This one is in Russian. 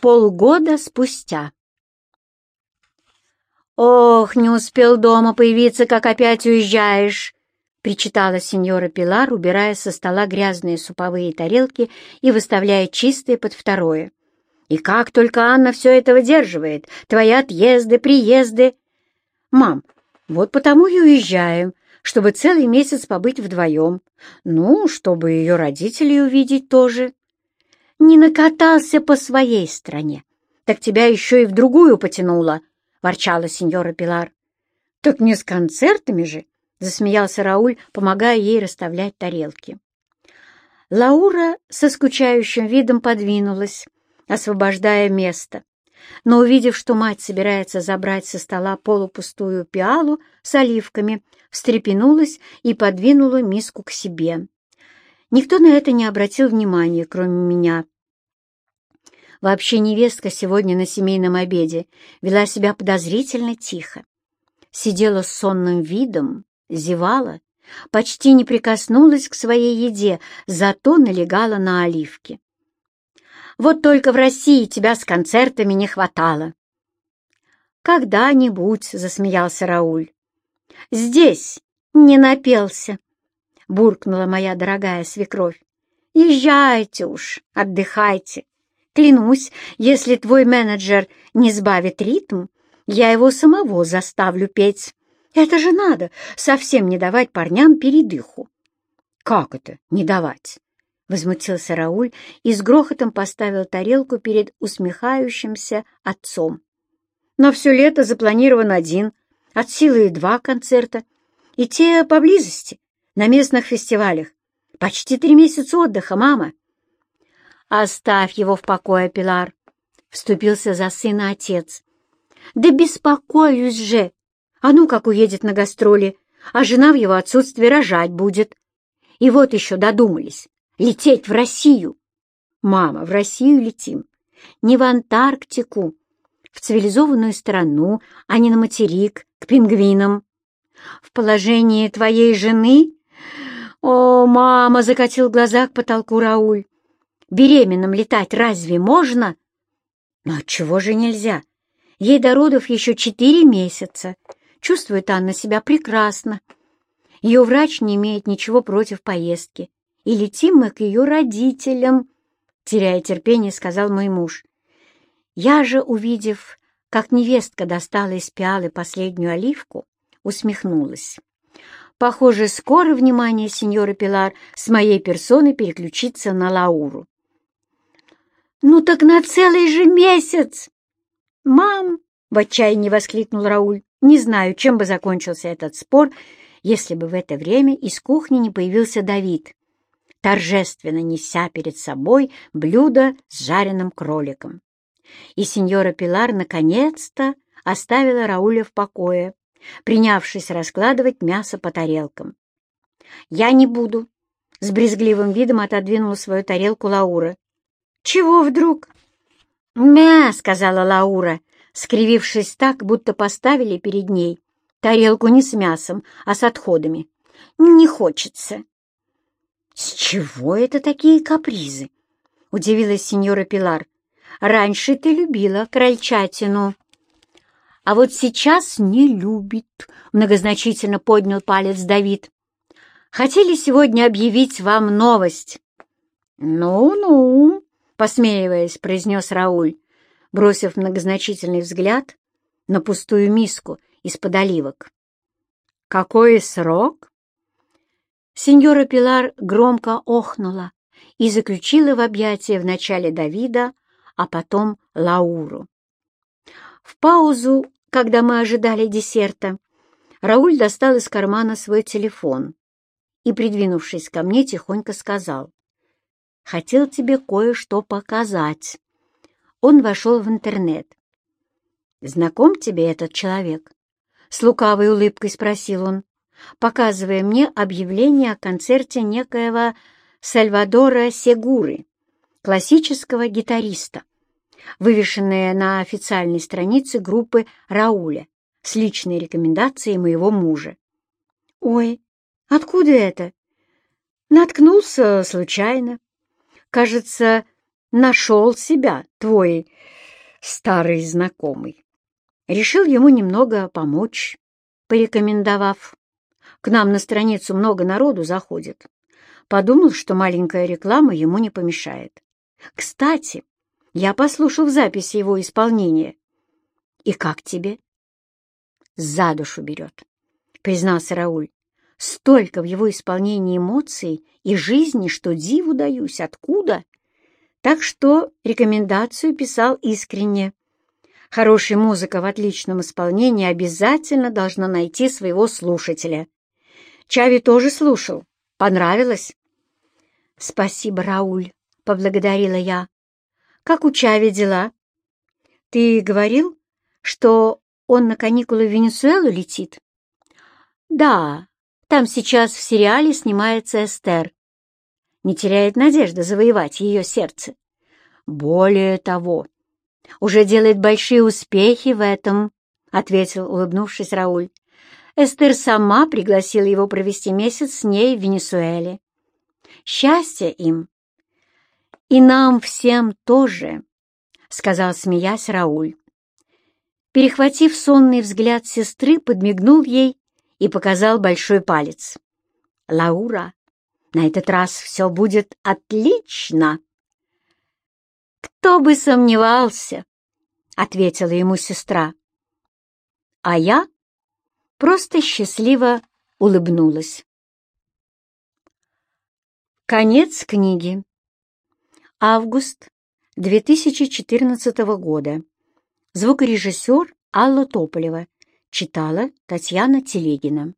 Полгода спустя. «Ох, не успел дома появиться, как опять уезжаешь!» — причитала сеньора Пилар, убирая со стола грязные суповые тарелки и выставляя чистые под второе. «И как только Анна все это выдерживает? Твои отъезды, приезды!» «Мам, вот потому и уезжаем, чтобы целый месяц побыть вдвоем. Ну, чтобы ее родителей увидеть тоже» не накатался по своей стране, так тебя еще и в другую потянуло, — ворчала сеньора Пилар. — Так не с концертами же, — засмеялся Рауль, помогая ей расставлять тарелки. Лаура со скучающим видом подвинулась, освобождая место, но, увидев, что мать собирается забрать со стола полупустую пиалу с оливками, встрепенулась и подвинула миску к себе. Никто на это не обратил внимания, кроме меня. Вообще невестка сегодня на семейном обеде вела себя подозрительно тихо. Сидела с сонным видом, зевала, почти не прикоснулась к своей еде, зато налегала на оливки. «Вот только в России тебя с концертами не хватало». «Когда-нибудь», — засмеялся Рауль. «Здесь не напелся», — буркнула моя дорогая свекровь. «Езжайте уж, отдыхайте. Клянусь, если твой менеджер не сбавит ритм, я его самого заставлю петь. Это же надо, совсем не давать парням передыху». «Как это не давать?» — возмутился Рауль и с грохотом поставил тарелку перед усмехающимся отцом. «Но все лето запланирован один, от силы и два концерта, и те поблизости, на местных фестивалях. Почти три месяца отдыха, мама. Оставь его в покое, Пилар, — вступился за сына отец. Да беспокоюсь же. А ну, как уедет на гастроли, а жена в его отсутствие рожать будет. И вот еще додумались. Лететь в Россию. Мама, в Россию летим. Не в Антарктику, в цивилизованную страну, а не на материк, к пингвинам. В положении твоей жены «О, мама!» — закатил глаза к потолку Рауль. «Беременным летать разве можно?» «Но чего же нельзя? Ей до родов еще четыре месяца. Чувствует Анна себя прекрасно. Ее врач не имеет ничего против поездки. И летим мы к ее родителям», — теряя терпение, сказал мой муж. Я же, увидев, как невестка достала из пиалы последнюю оливку, усмехнулась. Похоже, скоро внимание сеньора Пилар с моей персоны переключится на Лауру. «Ну так на целый же месяц!» «Мам!» — в отчаянии воскликнул Рауль. «Не знаю, чем бы закончился этот спор, если бы в это время из кухни не появился Давид, торжественно неся перед собой блюдо с жареным кроликом. И сеньора Пилар наконец-то оставила Рауля в покое, принявшись раскладывать мясо по тарелкам. «Я не буду», — с брезгливым видом отодвинула свою тарелку Лаура. «Чего вдруг?» «Мя», — сказала Лаура, скривившись так, будто поставили перед ней тарелку не с мясом, а с отходами. «Не хочется». «С чего это такие капризы?» — удивилась сеньора Пилар. «Раньше ты любила крольчатину» а вот сейчас не любит», — многозначительно поднял палец Давид. «Хотели сегодня объявить вам новость». «Ну-ну», — посмеиваясь, произнес Рауль, бросив многозначительный взгляд на пустую миску из-под оливок. «Какой срок?» Сеньора Пилар громко охнула и заключила в объятия вначале Давида, а потом Лауру. В паузу когда мы ожидали десерта, Рауль достал из кармана свой телефон и, придвинувшись ко мне, тихонько сказал, «Хотел тебе кое-что показать». Он вошел в интернет. «Знаком тебе этот человек?» С лукавой улыбкой спросил он, показывая мне объявление о концерте некоего Сальвадора Сегуры, классического гитариста вывешенная на официальной странице группы Рауля с личной рекомендацией моего мужа. «Ой, откуда это?» «Наткнулся случайно. Кажется, нашел себя твой старый знакомый. Решил ему немного помочь, порекомендовав. К нам на страницу много народу заходит. Подумал, что маленькая реклама ему не помешает. Кстати, я послушал в записи его исполнения. И как тебе? За душу берет, признался Рауль. Столько в его исполнении эмоций и жизни, что диву даюсь. Откуда? Так что рекомендацию писал искренне. Хорошая музыка в отличном исполнении обязательно должна найти своего слушателя. Чави тоже слушал. Понравилось? «Спасибо, Рауль», — поблагодарила я. «Как у Чави дела?» «Ты говорил, что он на каникулы в Венесуэлу летит?» «Да, там сейчас в сериале снимается Эстер. Не теряет надежды завоевать ее сердце. Более того, уже делает большие успехи в этом», — ответил, улыбнувшись Рауль. Эстер сама пригласила его провести месяц с ней в Венесуэле. Счастье им. И нам всем тоже, — сказал, смеясь, Рауль. Перехватив сонный взгляд сестры, подмигнул ей и показал большой палец. «Лаура, на этот раз все будет отлично!» «Кто бы сомневался!» — ответила ему сестра. А я просто счастливо улыбнулась. Конец книги. Август 2014 года. Звукорежиссер Алла Тополева. Читала Татьяна Телегина.